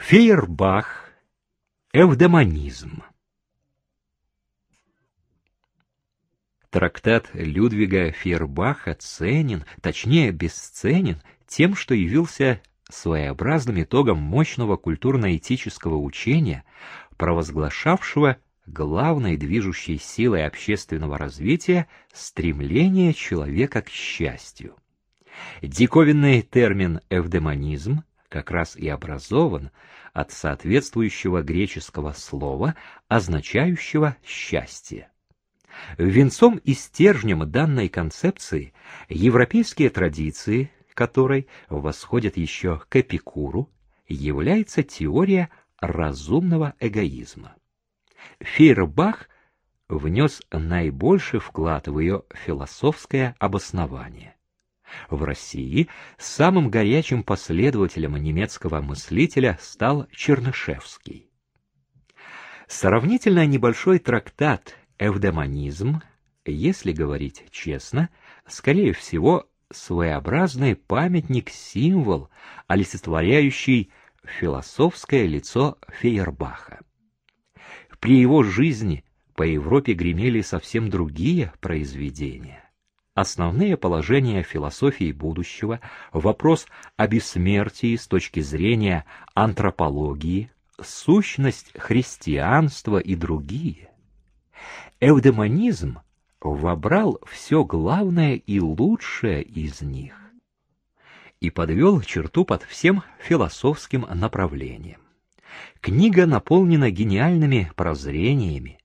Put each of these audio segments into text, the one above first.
Фейербах. Эвдемонизм. Трактат Людвига Фейербаха ценен, точнее бесценен, тем, что явился своеобразным итогом мощного культурно-этического учения, провозглашавшего главной движущей силой общественного развития стремление человека к счастью. Диковинный термин «эвдемонизм» как раз и образован от соответствующего греческого слова, означающего «счастье». Венцом и стержнем данной концепции европейские традиции, которой восходят еще к Эпикуру, является теория разумного эгоизма. Фейербах внес наибольший вклад в ее философское обоснование. В России самым горячим последователем немецкого мыслителя стал Чернышевский. Сравнительно небольшой трактат «Эвдемонизм», если говорить честно, скорее всего, своеобразный памятник-символ, олицетворяющий философское лицо Фейербаха. При его жизни по Европе гремели совсем другие произведения основные положения философии будущего, вопрос о бессмертии с точки зрения антропологии, сущность христианства и другие. Эвдемонизм вобрал все главное и лучшее из них и подвел черту под всем философским направлением. Книга наполнена гениальными прозрениями,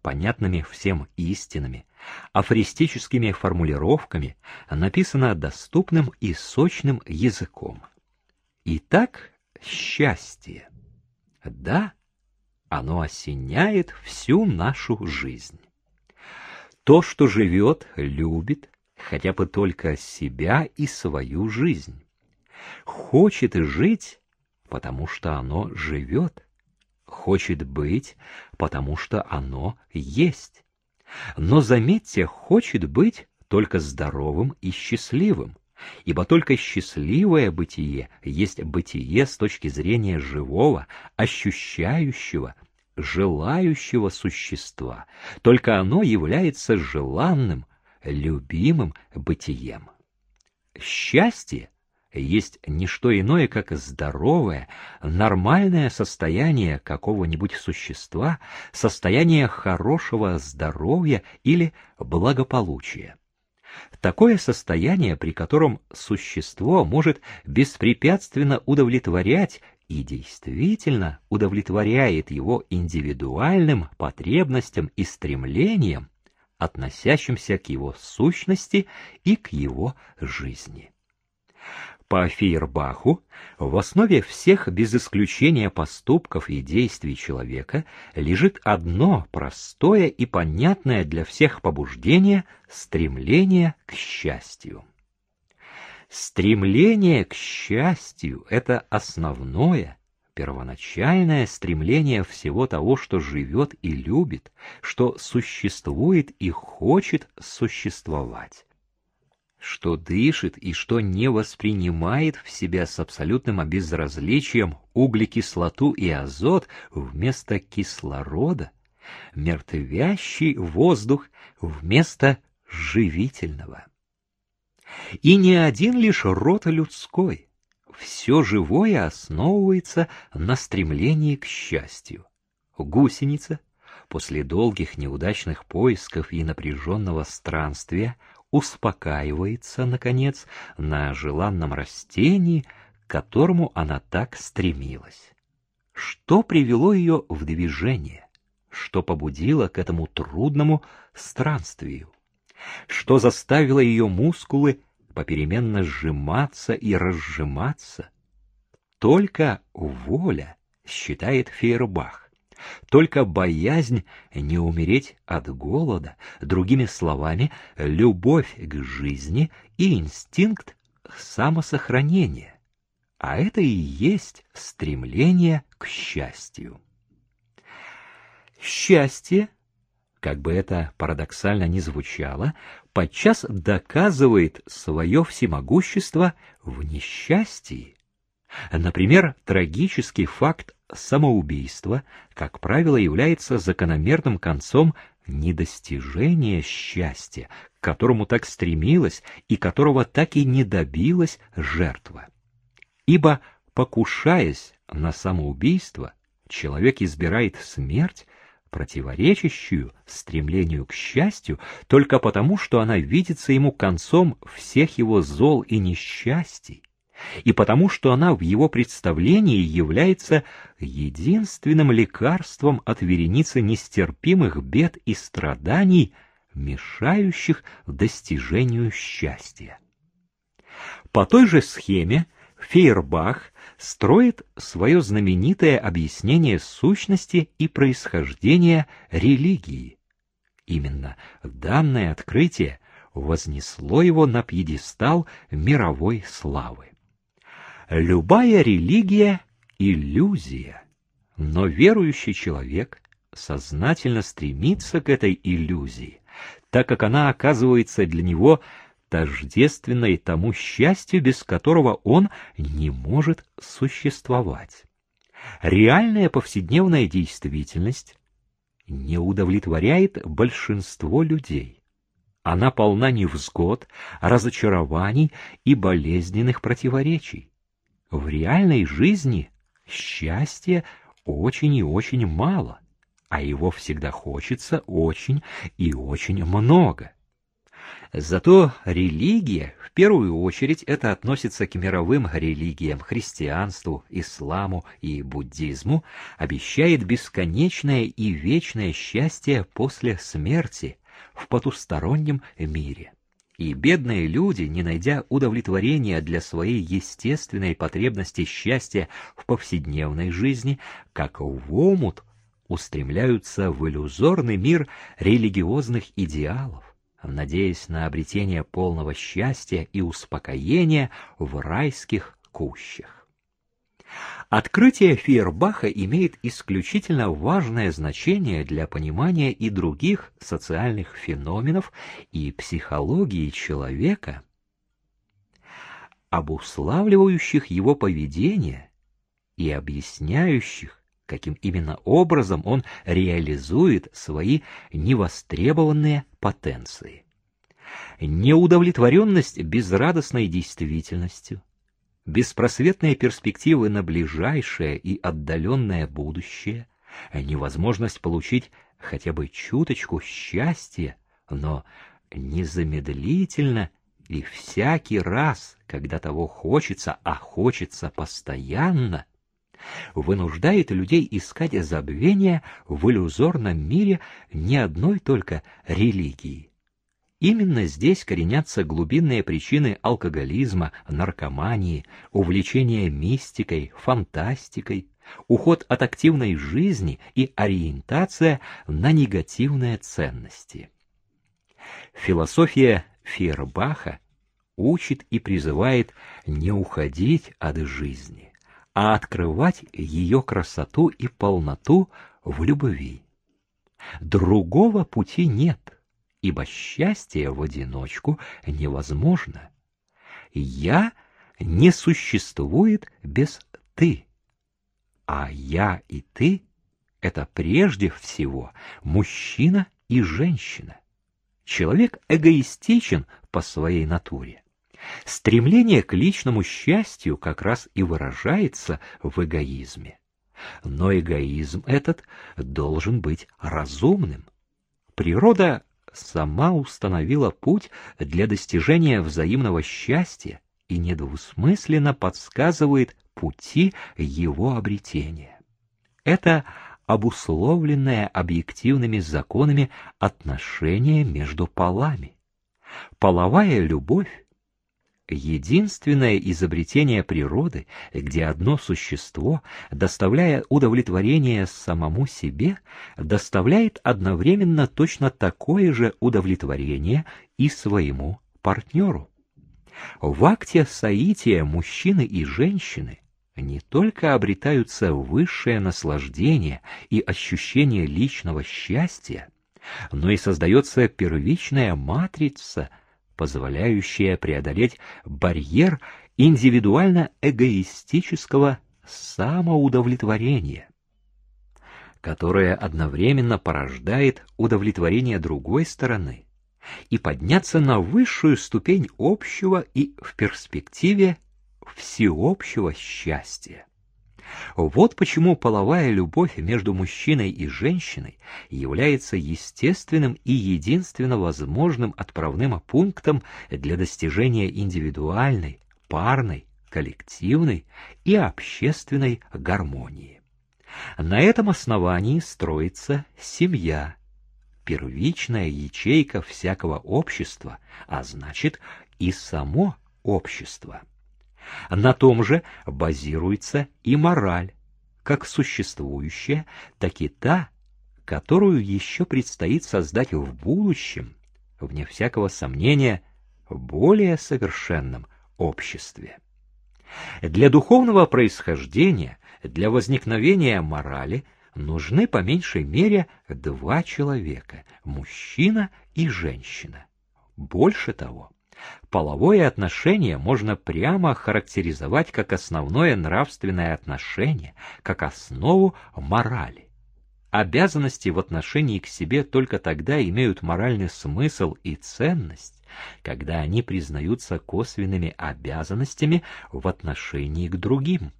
понятными всем истинами, афористическими формулировками, написано доступным и сочным языком. Итак, счастье. Да, оно осеняет всю нашу жизнь. То, что живет, любит, хотя бы только себя и свою жизнь. Хочет жить, потому что оно живет. Хочет быть, потому что оно есть. Но, заметьте, хочет быть только здоровым и счастливым, ибо только счастливое бытие есть бытие с точки зрения живого, ощущающего, желающего существа. Только оно является желанным, любимым бытием. Счастье есть не что иное, как здоровое, нормальное состояние какого-нибудь существа, состояние хорошего здоровья или благополучия. Такое состояние, при котором существо может беспрепятственно удовлетворять и действительно удовлетворяет его индивидуальным потребностям и стремлениям, относящимся к его сущности и к его жизни. По Фейербаху в основе всех без исключения поступков и действий человека лежит одно простое и понятное для всех побуждение — стремление к счастью. Стремление к счастью — это основное, первоначальное стремление всего того, что живет и любит, что существует и хочет существовать что дышит и что не воспринимает в себя с абсолютным обезразличием углекислоту и азот вместо кислорода, мертвящий воздух вместо живительного. И не один лишь род людской, все живое основывается на стремлении к счастью. Гусеница после долгих неудачных поисков и напряженного странствия успокаивается, наконец, на желанном растении, к которому она так стремилась. Что привело ее в движение? Что побудило к этому трудному странствию? Что заставило ее мускулы попеременно сжиматься и разжиматься? Только воля, считает Фейербах. Только боязнь не умереть от голода, другими словами, любовь к жизни и инстинкт самосохранения. А это и есть стремление к счастью. Счастье, как бы это парадоксально ни звучало, подчас доказывает свое всемогущество в несчастье, Например, трагический факт самоубийства, как правило, является закономерным концом недостижения счастья, к которому так стремилась и которого так и не добилась жертва. Ибо, покушаясь на самоубийство, человек избирает смерть, противоречащую стремлению к счастью, только потому, что она видится ему концом всех его зол и несчастий, и потому, что она в его представлении является единственным лекарством от вереницы нестерпимых бед и страданий, мешающих достижению счастья. По той же схеме Фейербах строит свое знаменитое объяснение сущности и происхождения религии. Именно данное открытие вознесло его на пьедестал мировой славы. Любая религия — иллюзия, но верующий человек сознательно стремится к этой иллюзии, так как она оказывается для него тождественной тому счастью, без которого он не может существовать. Реальная повседневная действительность не удовлетворяет большинство людей. Она полна невзгод, разочарований и болезненных противоречий. В реальной жизни счастья очень и очень мало, а его всегда хочется очень и очень много. Зато религия, в первую очередь, это относится к мировым религиям, христианству, исламу и буддизму, обещает бесконечное и вечное счастье после смерти в потустороннем мире. И бедные люди, не найдя удовлетворения для своей естественной потребности счастья в повседневной жизни, как в омут, устремляются в иллюзорный мир религиозных идеалов, надеясь на обретение полного счастья и успокоения в райских кущах. Открытие Фейербаха имеет исключительно важное значение для понимания и других социальных феноменов и психологии человека, обуславливающих его поведение и объясняющих, каким именно образом он реализует свои невостребованные потенции. Неудовлетворенность безрадостной действительностью, беспросветные перспективы на ближайшее и отдаленное будущее, невозможность получить хотя бы чуточку счастья, но незамедлительно и всякий раз, когда того хочется, а хочется постоянно, вынуждает людей искать забвения в иллюзорном мире не одной только религии. Именно здесь коренятся глубинные причины алкоголизма, наркомании, увлечения мистикой, фантастикой, уход от активной жизни и ориентация на негативные ценности. Философия Фейербаха учит и призывает не уходить от жизни, а открывать ее красоту и полноту в любви. Другого пути нет — ибо счастье в одиночку невозможно. Я не существует без ты, а я и ты — это прежде всего мужчина и женщина. Человек эгоистичен по своей натуре. Стремление к личному счастью как раз и выражается в эгоизме. Но эгоизм этот должен быть разумным. Природа сама установила путь для достижения взаимного счастья и недвусмысленно подсказывает пути его обретения. Это обусловленное объективными законами отношение между полами. Половая любовь единственное изобретение природы, где одно существо, доставляя удовлетворение самому себе, доставляет одновременно точно такое же удовлетворение и своему партнеру. В акте соития мужчины и женщины не только обретаются высшее наслаждение и ощущение личного счастья, но и создается первичная матрица – позволяющая преодолеть барьер индивидуально-эгоистического самоудовлетворения, которое одновременно порождает удовлетворение другой стороны, и подняться на высшую ступень общего и в перспективе всеобщего счастья. Вот почему половая любовь между мужчиной и женщиной является естественным и единственно возможным отправным пунктом для достижения индивидуальной, парной, коллективной и общественной гармонии. На этом основании строится семья, первичная ячейка всякого общества, а значит и само общество. На том же базируется и мораль, как существующая, так и та, которую еще предстоит создать в будущем, вне всякого сомнения, более совершенном обществе. Для духовного происхождения, для возникновения морали нужны по меньшей мере два человека – мужчина и женщина. Больше того, половое отношение можно прямо характеризовать как основное нравственное отношение, как основу морали. Обязанности в отношении к себе только тогда имеют моральный смысл и ценность, когда они признаются косвенными обязанностями в отношении к другим.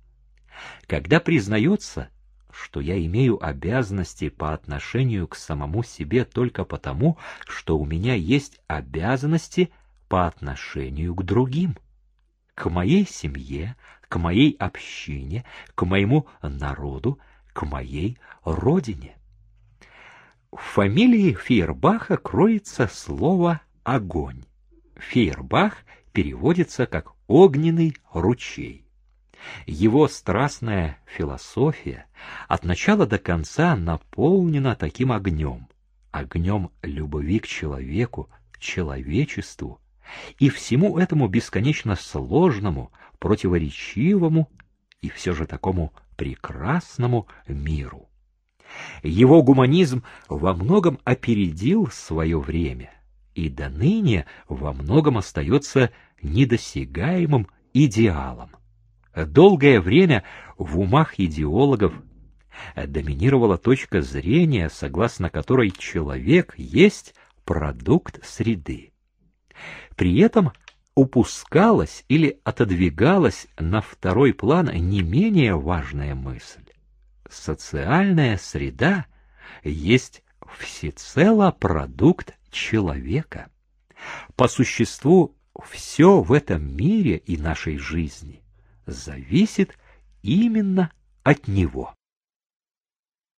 Когда признается, что я имею обязанности по отношению к самому себе только потому, что у меня есть обязанности по отношению к другим, к моей семье, к моей общине, к моему народу, к моей родине. В фамилии Фейербаха кроется слово «огонь». Фейербах переводится как «огненный ручей». Его страстная философия от начала до конца наполнена таким огнем, огнем любви к человеку, человечеству и всему этому бесконечно сложному, противоречивому и все же такому прекрасному миру. Его гуманизм во многом опередил свое время и до ныне во многом остается недосягаемым идеалом. Долгое время в умах идеологов доминировала точка зрения, согласно которой человек есть продукт среды. При этом упускалась или отодвигалась на второй план не менее важная мысль. Социальная среда есть всецело продукт человека. По существу все в этом мире и нашей жизни зависит именно от него.